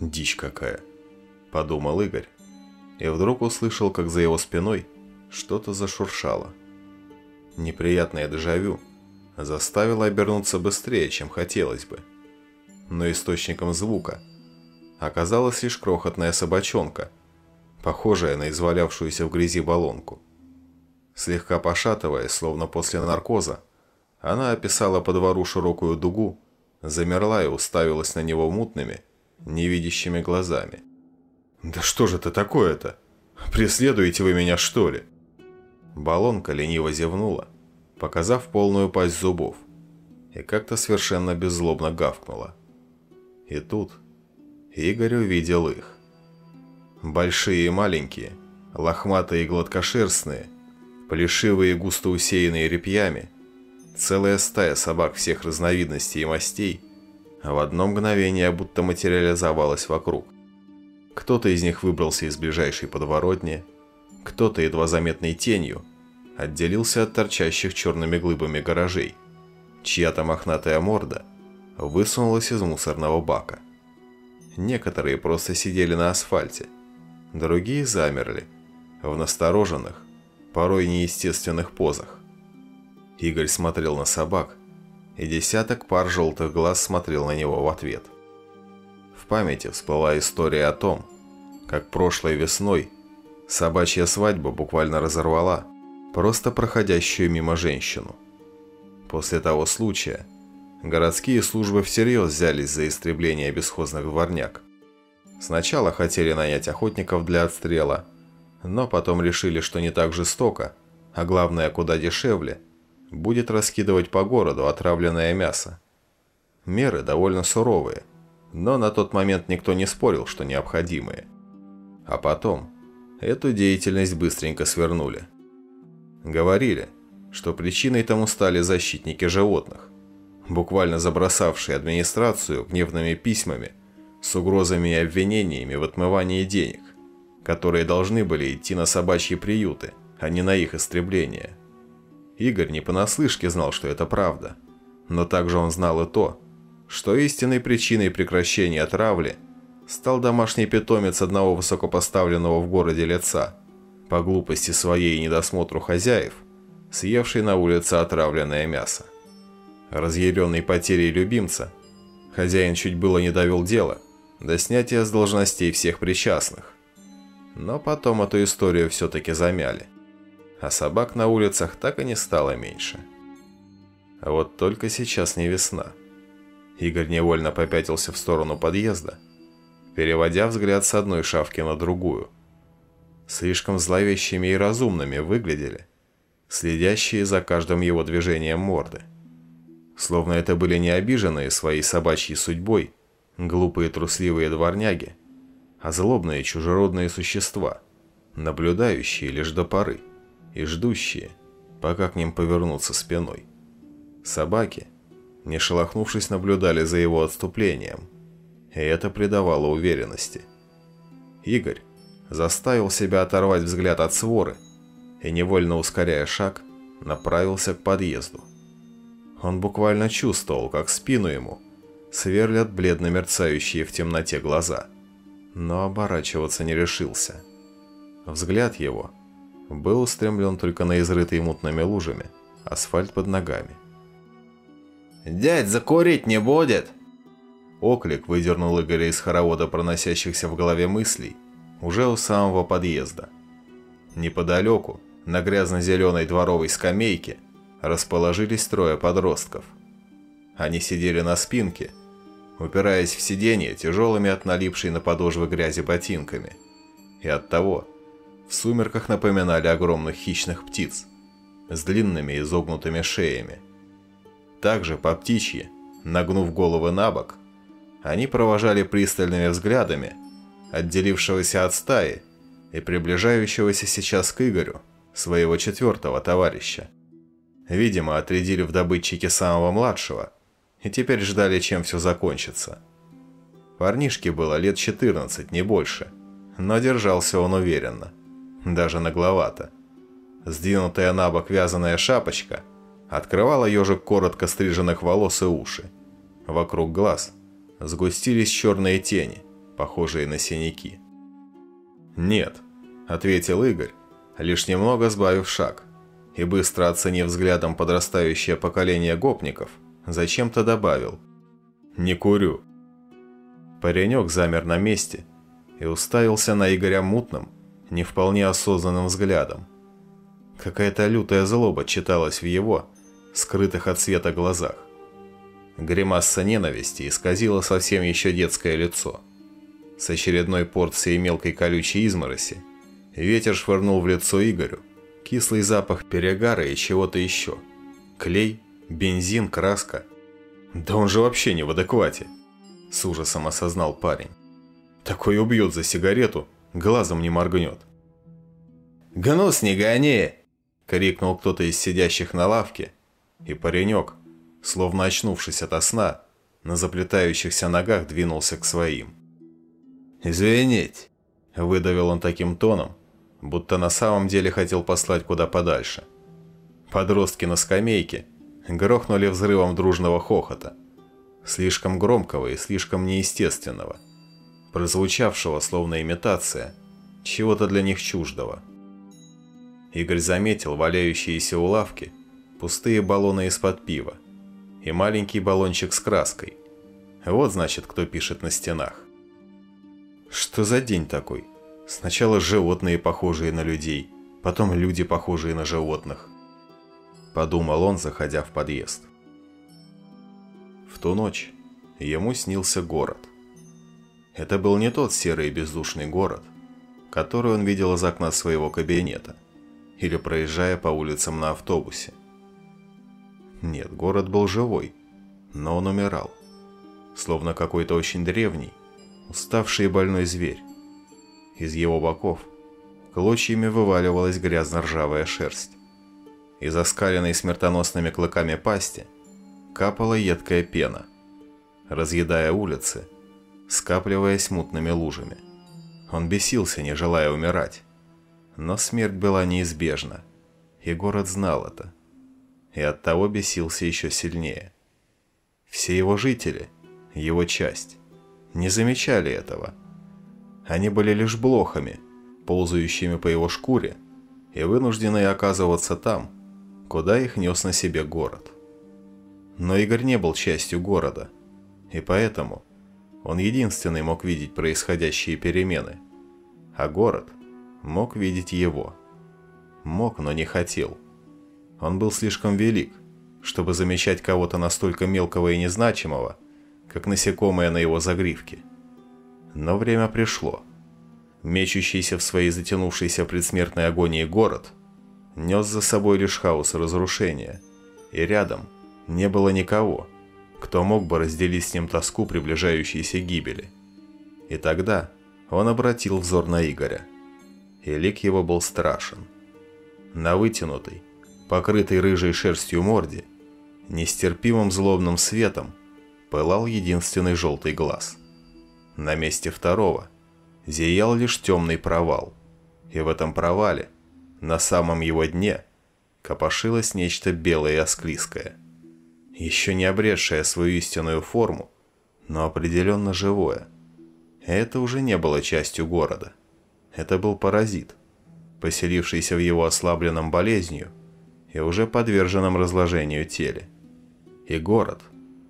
A: «Дичь какая!» – подумал Игорь, и вдруг услышал, как за его спиной что-то зашуршало. Неприятное дежавю – заставило обернуться быстрее, чем хотелось бы. Но источником звука оказалась лишь крохотная собачонка, похожая на извалявшуюся в грязи баллонку. Слегка пошатываясь, словно после наркоза, она описала по двору широкую дугу, замерла и уставилась на него мутными, невидящими глазами. «Да что же это такое-то? Преследуете вы меня, что ли?» Баллонка лениво зевнула, показав полную пасть зубов, и как-то совершенно беззлобно гавкнула. И тут Игорь увидел их. Большие и маленькие, лохматые и гладкошерстные, плешивые и густо усеянные репьями, целая стая собак всех разновидностей и мастей в одно мгновение будто материализовалась вокруг. Кто-то из них выбрался из ближайшей подворотни, кто-то едва заметной тенью – отделился от торчащих черными глыбами гаражей. Чья-то мохнатая морда высунулась из мусорного бака. Некоторые просто сидели на асфальте, другие замерли в настороженных, порой неестественных позах. Игорь смотрел на собак, и десяток пар желтых глаз смотрел на него в ответ. В памяти всплыла история о том, как прошлой весной собачья свадьба буквально разорвала просто проходящую мимо женщину. После того случая городские службы всерьез взялись за истребление бесхозных дворняк. Сначала хотели нанять охотников для отстрела, но потом решили, что не так жестоко, а главное, куда дешевле, будет раскидывать по городу отравленное мясо. Меры довольно суровые, но на тот момент никто не спорил, что необходимые. А потом эту деятельность быстренько свернули. Говорили, что причиной тому стали защитники животных, буквально забросавшие администрацию гневными письмами с угрозами и обвинениями в отмывании денег, которые должны были идти на собачьи приюты, а не на их истребление. Игорь не понаслышке знал, что это правда, но также он знал и то, что истинной причиной прекращения травли стал домашний питомец одного высокопоставленного в городе лица, по глупости своей и недосмотру хозяев, съевший на улице отравленное мясо. Разъяренный потерей любимца, хозяин чуть было не довел дело до снятия с должностей всех причастных. Но потом эту историю все-таки замяли. А собак на улицах так и не стало меньше. А вот только сейчас не весна. Игорь невольно попятился в сторону подъезда, переводя взгляд с одной шавки на другую. Слишком зловещими и разумными выглядели, следящие за каждым его движением морды. Словно это были не обиженные своей собачьей судьбой, глупые трусливые дворняги, а злобные чужеродные существа, наблюдающие лишь до поры и ждущие, пока к ним повернутся спиной. Собаки, не шелохнувшись, наблюдали за его отступлением, и это придавало уверенности. Игорь заставил себя оторвать взгляд от своры и, невольно ускоряя шаг, направился к подъезду. Он буквально чувствовал, как спину ему сверлят бледно мерцающие в темноте глаза, но оборачиваться не решился. Взгляд его был устремлен только на изрытый мутными лужами асфальт под ногами.
B: «Дядь, закурить не будет?»
A: Оклик выдернул Игоря из хоровода проносящихся в голове мыслей уже у самого подъезда. Неподалеку, на грязно-зеленой дворовой скамейке, расположились трое подростков. Они сидели на спинке, упираясь в сиденье тяжелыми от налипшей на подошвы грязи ботинками. И оттого в сумерках напоминали огромных хищных птиц с длинными изогнутыми шеями. Также по птичьи, нагнув головы на бок, они провожали пристальными взглядами отделившегося от стаи и приближающегося сейчас к Игорю, своего четвертого товарища. Видимо, отрядили в добытчике самого младшего и теперь ждали, чем все закончится. Парнишке было лет 14, не больше, но держался он уверенно, даже нагловато. Сдвинутая на бок вязаная шапочка открывала ежик коротко стриженных волос и уши. Вокруг глаз сгустились черные тени, похожие на синяки. «Нет», — ответил Игорь, лишь немного сбавив шаг, и быстро оценив взглядом подрастающее поколение гопников, зачем-то добавил «Не курю». Паренек замер на месте и уставился на Игоря мутным, не вполне осознанным взглядом. Какая-то лютая злоба читалась в его, скрытых от света глазах. Гримаса ненависти исказила совсем еще детское лицо. С очередной порцией мелкой колючей измороси ветер швырнул в лицо Игорю кислый запах перегара и чего-то еще. Клей, бензин, краска. Да он же вообще не в адеквате, с ужасом осознал парень. Такой убьет за сигарету, глазом не моргнет.
B: «Гнус не гони!»
A: — крикнул кто-то из сидящих на лавке, и паренек, словно очнувшись ото сна, на заплетающихся ногах двинулся к своим.
B: «Извините», —
A: выдавил он таким тоном, будто на самом деле хотел послать куда подальше. Подростки на скамейке грохнули взрывом дружного хохота, слишком громкого и слишком неестественного, прозвучавшего словно имитация чего-то для них чуждого. Игорь заметил валяющиеся у лавки пустые баллоны из-под пива и маленький баллончик с краской. Вот значит, кто пишет на стенах. Что за день такой? Сначала животные, похожие на людей, потом люди, похожие на животных. Подумал он, заходя в подъезд. В ту ночь ему снился город. Это был не тот серый и бездушный город, который он видел из окна своего кабинета или проезжая по улицам на автобусе. Нет, город был живой, но он умирал. Словно какой-то очень древний, уставший и больной зверь. Из его боков клочьями вываливалась грязно-ржавая шерсть. Из оскаленной смертоносными клыками пасти капала едкая пена, разъедая улицы, скапливаясь мутными лужами. Он бесился, не желая умирать. Но смерть была неизбежна, и город знал это. И оттого бесился еще сильнее. Все его жители, его часть, не замечали этого. Они были лишь блохами, ползающими по его шкуре, и вынужденные оказываться там, куда их нес на себе город. Но Игорь не был частью города, и поэтому он единственный мог видеть происходящие перемены, а город мог видеть его. Мог, но не хотел. Он был слишком велик, чтобы замечать кого-то настолько мелкого и незначимого, как насекомое на его загривке. Но время пришло. Мечущийся в своей затянувшейся предсмертной агонии город нес за собой лишь хаос и разрушение, и рядом не было никого, кто мог бы разделить с ним тоску приближающейся гибели. И тогда он обратил взор на Игоря, и лик его был страшен. На вытянутой, покрытой рыжей шерстью морде, нестерпимым злобным светом пылал единственный желтый глаз. На месте второго зиял лишь темный провал, и в этом провале, на самом его дне, копошилось нечто белое и осклизкое, еще не обретшее свою истинную форму, но определенно живое. Это уже не было частью города. Это был паразит, поселившийся в его ослабленном болезнью и уже подверженном разложению теле. И город,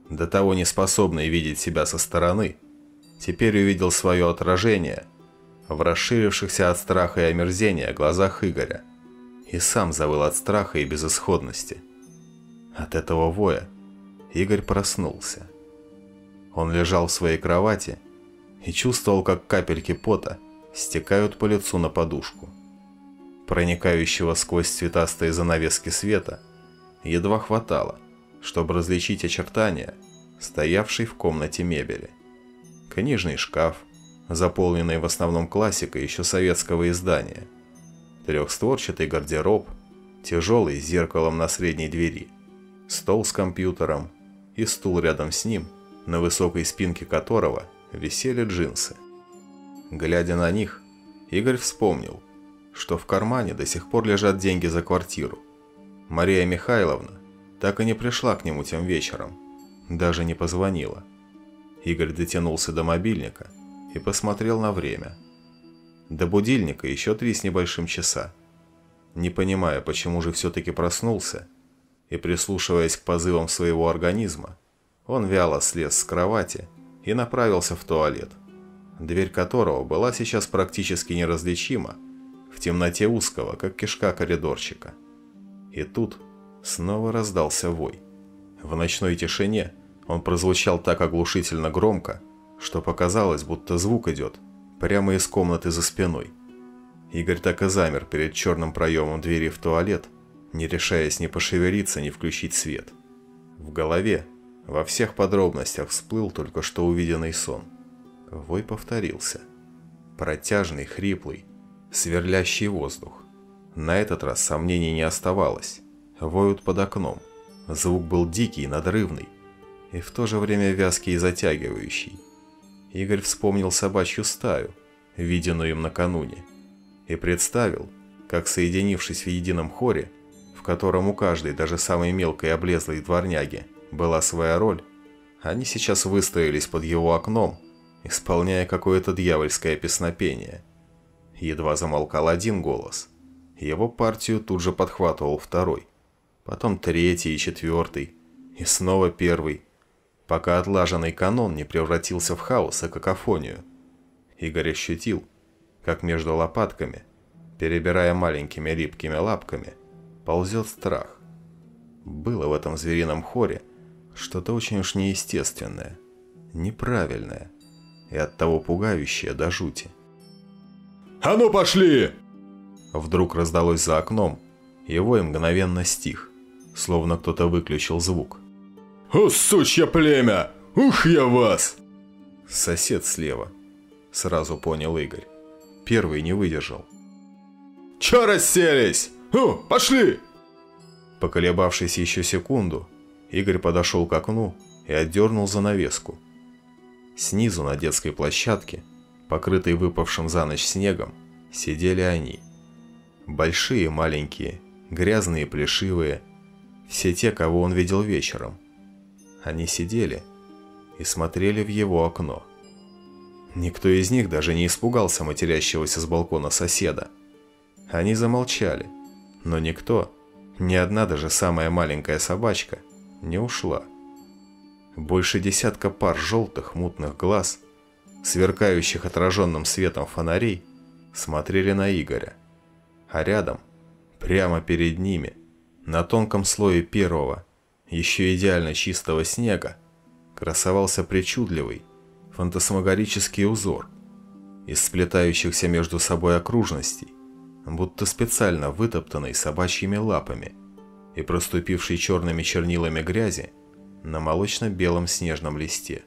A: до того не способный видеть себя со стороны, теперь увидел свое отражение в расширившихся от страха и омерзения глазах Игоря и сам завыл от страха и безысходности. От этого воя Игорь проснулся. Он лежал в своей кровати и чувствовал, как капельки пота стекают по лицу на подушку. Проникающего сквозь цветастые занавески света едва хватало – чтобы различить очертания стоявшей в комнате мебели. Книжный шкаф, заполненный в основном классикой еще советского издания, трехстворчатый гардероб, тяжелый с зеркалом на средней двери, стол с компьютером и стул рядом с ним, на высокой спинке которого висели джинсы. Глядя на них, Игорь вспомнил, что в кармане до сих пор лежат деньги за квартиру. Мария Михайловна так и не пришла к нему тем вечером, даже не позвонила. Игорь дотянулся до мобильника и посмотрел на время. До будильника еще три с небольшим часа. Не понимая, почему же все-таки проснулся, и прислушиваясь к позывам своего организма, он вяло слез с кровати и направился в туалет, дверь которого была сейчас практически неразличима в темноте узкого, как кишка коридорчика. И тут Снова раздался вой. В ночной тишине он прозвучал так оглушительно громко, что показалось, будто звук идет прямо из комнаты за спиной. Игорь так и замер перед черным проемом двери в туалет, не решаясь ни пошевелиться, ни включить свет. В голове во всех подробностях всплыл только что увиденный сон. Вой повторился. Протяжный, хриплый, сверлящий воздух. На этот раз сомнений не оставалось воют под окном. Звук был дикий, надрывный и в то же время вязкий и затягивающий. Игорь вспомнил собачью стаю, виденную им накануне, и представил, как соединившись в едином хоре, в котором у каждой, даже самой мелкой облезлой дворняги, была своя роль, они сейчас выстоялись под его окном, исполняя какое-то дьявольское песнопение. Едва замолкал один голос. Его партию тут же подхватывал второй потом третий и четвертый, и снова первый, пока отлаженный канон не превратился в хаос и какофонию. Игорь ощутил, как между лопатками, перебирая маленькими липкими лапками, ползет страх. Было в этом зверином хоре что-то очень уж неестественное, неправильное и оттого пугающее до жути.
B: «А ну пошли!»
A: Вдруг раздалось за окном, его и мгновенно стих словно кто-то выключил звук.
B: «О, сучье племя! Ух я вас!»
A: Сосед слева. Сразу понял Игорь. Первый не выдержал.
B: «Чё расселись? О, пошли!»
A: Поколебавшись еще секунду, Игорь подошел к окну и отдернул занавеску. Снизу на детской площадке, покрытой выпавшим за ночь снегом, сидели они. Большие, маленькие, грязные, плешивые, все те, кого он видел вечером. Они сидели и смотрели в его окно. Никто из них даже не испугался матерящегося с балкона соседа. Они замолчали, но никто, ни одна даже самая маленькая собачка, не ушла. Больше десятка пар желтых мутных глаз, сверкающих отраженным светом фонарей, смотрели на Игоря. А рядом, прямо перед ними, на тонком слое первого, еще идеально чистого снега, красовался причудливый, фантасмагорический узор из сплетающихся между собой окружностей, будто специально вытоптанный собачьими лапами и проступивший черными чернилами грязи на молочно-белом снежном листе.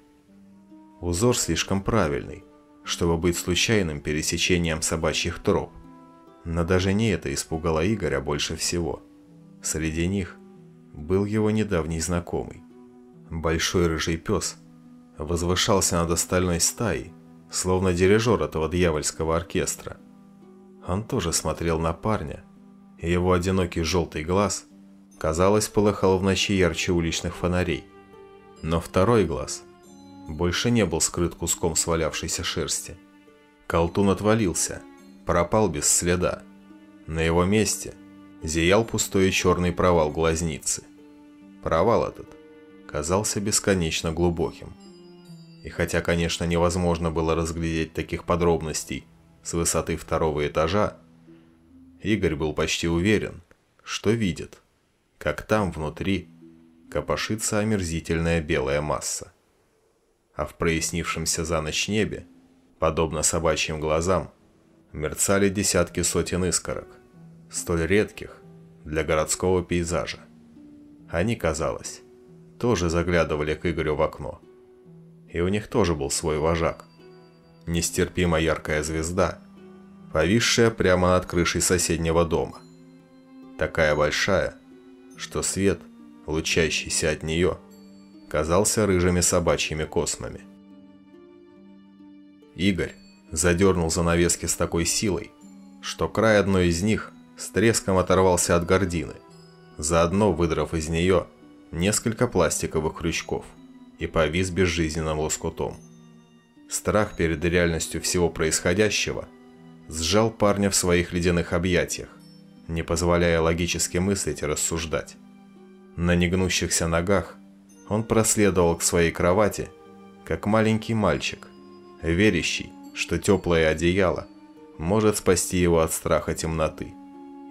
A: Узор слишком правильный, чтобы быть случайным пересечением собачьих троп. Но даже не это испугало Игоря больше всего. Среди них был его недавний знакомый. Большой рыжий пес возвышался над остальной стаей, словно дирижер этого дьявольского оркестра. Он тоже смотрел на парня, и его одинокий желтый глаз, казалось, полыхал в ночи ярче уличных фонарей. Но второй глаз больше не был скрыт куском свалявшейся шерсти. Колтун отвалился, пропал без следа. На его месте зиял пустой черный провал глазницы. Провал этот казался бесконечно глубоким. И хотя, конечно, невозможно было разглядеть таких подробностей с высоты второго этажа, Игорь был почти уверен, что видит, как там внутри копошится омерзительная белая масса. А в прояснившемся за ночь небе, подобно собачьим глазам, мерцали десятки сотен искорок, столь редких для городского пейзажа. Они, казалось, тоже заглядывали к Игорю в окно. И у них тоже был свой вожак. Нестерпимо яркая звезда, повисшая прямо над крышей соседнего дома. Такая большая, что свет, лучащийся от нее, казался рыжими собачьими космами. Игорь задернул занавески с такой силой, что край одной из них с треском оторвался от гордины, заодно выдрав из нее несколько пластиковых крючков и повис безжизненным лоскутом. Страх перед реальностью всего происходящего сжал парня в своих ледяных объятиях, не позволяя логически мыслить и рассуждать. На негнущихся ногах он проследовал к своей кровати, как маленький мальчик, верящий, что теплое одеяло может спасти его от страха темноты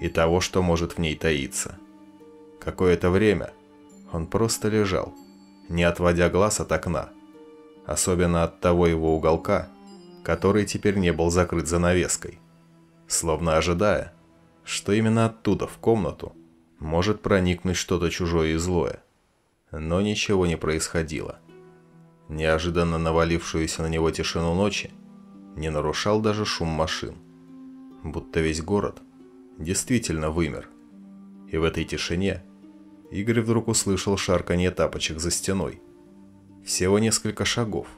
A: и того, что может в ней таиться. Какое-то время он просто лежал, не отводя глаз от окна, особенно от того его уголка, который теперь не был закрыт занавеской, словно ожидая, что именно оттуда в комнату может проникнуть что-то чужое и злое. Но ничего не происходило. Неожиданно навалившуюся на него тишину ночи не нарушал даже шум машин, будто весь город действительно вымер. И в этой тишине Игорь вдруг услышал шарканье тапочек за стеной. Всего несколько шагов,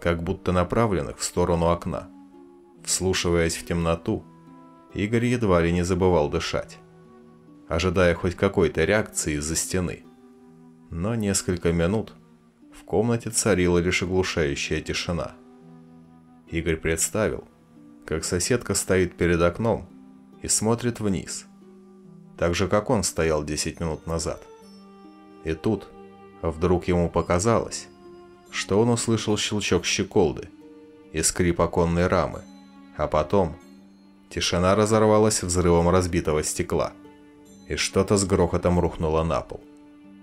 A: как будто направленных в сторону окна. Вслушиваясь в темноту, Игорь едва ли не забывал дышать, ожидая хоть какой-то реакции из-за стены. Но несколько минут в комнате царила лишь оглушающая тишина. Игорь представил, как соседка стоит перед окном и смотрит вниз, так же, как он стоял 10 минут назад. И тут вдруг ему показалось, что он услышал щелчок щеколды и скрип оконной рамы, а потом тишина разорвалась взрывом разбитого стекла, и что-то с грохотом рухнуло на пол.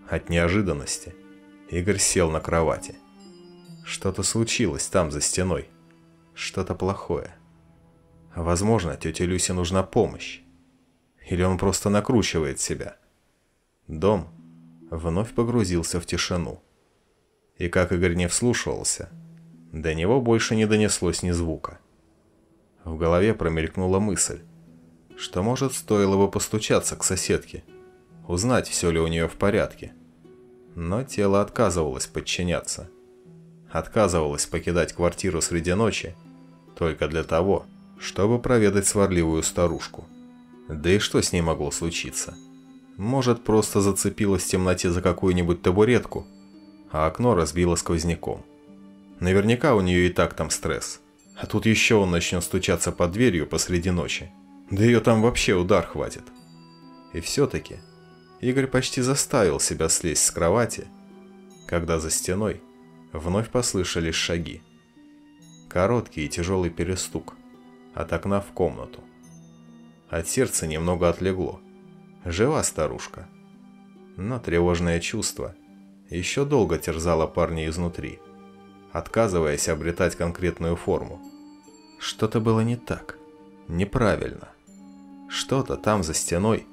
A: От неожиданности Игорь сел на кровати. Что-то случилось там за стеной, что-то плохое. Возможно, тете Люсе нужна помощь. Или он просто накручивает себя. Дом вновь погрузился в тишину. И как Игорь не вслушивался, до него больше не донеслось ни звука. В голове промелькнула мысль, что, может, стоило бы постучаться к соседке, узнать, все ли у нее в порядке. Но тело отказывалось подчиняться. Отказывалось покидать квартиру среди ночи только для того, чтобы проведать сварливую старушку. Да и что с ней могло случиться? Может, просто зацепилась в темноте за какую-нибудь табуретку, а окно разбило сквозняком. Наверняка у нее и так там стресс. А тут еще он начнет стучаться под дверью посреди ночи. Да ее там вообще удар хватит. И все-таки Игорь почти заставил себя слезть с кровати, когда за стеной вновь послышались шаги. Короткий и тяжелый перестук от окна в комнату. От сердца немного отлегло. Жива старушка. Но тревожное чувство еще долго терзало парня изнутри, отказываясь обретать конкретную форму. Что-то было не так, неправильно. Что-то там за стеной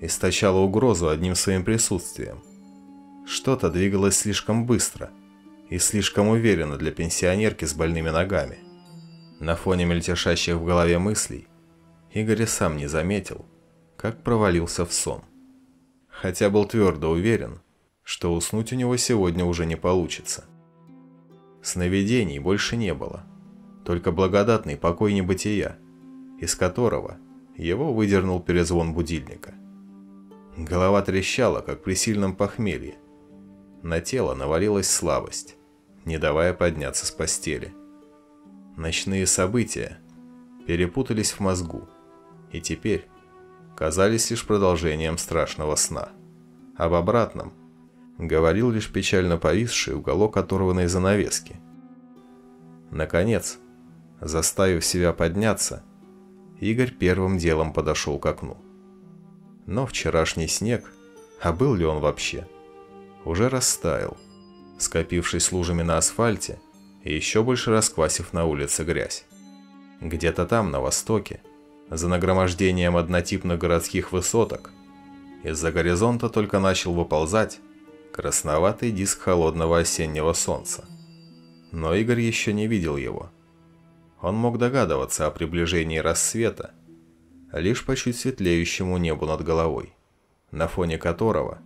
A: источало угрозу одним своим присутствием. Что-то двигалось слишком быстро и слишком уверенно для пенсионерки с больными ногами. На фоне мельтешащих в голове мыслей Игорь сам не заметил, как провалился в сон. Хотя был твердо уверен, что уснуть у него сегодня уже не получится. Сновидений больше не было, только благодатный покой небытия, из которого его выдернул перезвон будильника. Голова трещала, как при сильном похмелье. На тело навалилась слабость, не давая подняться с постели. Ночные события перепутались в мозгу, и теперь казались лишь продолжением страшного сна. Об обратном говорил лишь печально повисший уголок оторванной занавески. Наконец, заставив себя подняться, Игорь первым делом подошел к окну. Но вчерашний снег, а был ли он вообще, уже растаял, скопившись лужами на асфальте и еще больше расквасив на улице грязь. Где-то там, на востоке, за нагромождением однотипных городских высоток, из-за горизонта только начал выползать красноватый диск холодного осеннего солнца. Но Игорь еще не видел его – он мог догадываться о приближении рассвета, лишь по чуть светлеющему небу над головой, на фоне которого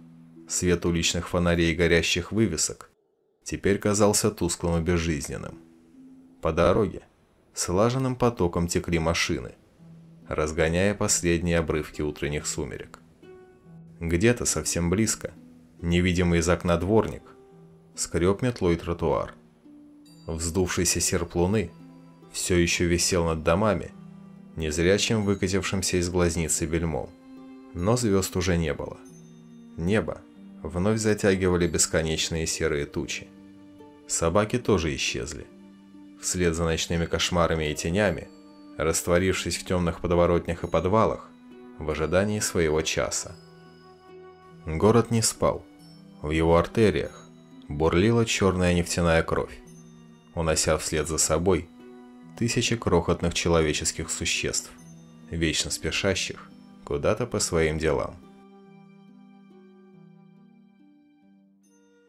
A: свет уличных фонарей и горящих вывесок теперь казался тусклым и безжизненным. По дороге слаженным потоком текли машины, разгоняя последние обрывки утренних сумерек. Где-то совсем близко, невидимый из окна дворник, скреб метлой тротуар. Вздувшийся серп луны – все еще висел над домами, незрячим выкатившимся из глазницы бельмом. Но звезд уже не было. Небо вновь затягивали бесконечные серые тучи. Собаки тоже исчезли. Вслед за ночными кошмарами и тенями, растворившись в темных подворотнях и подвалах, в ожидании своего часа. Город не спал. В его артериях бурлила черная нефтяная кровь, унося вслед за собой тысячи крохотных человеческих существ, вечно спешащих куда-то по своим делам.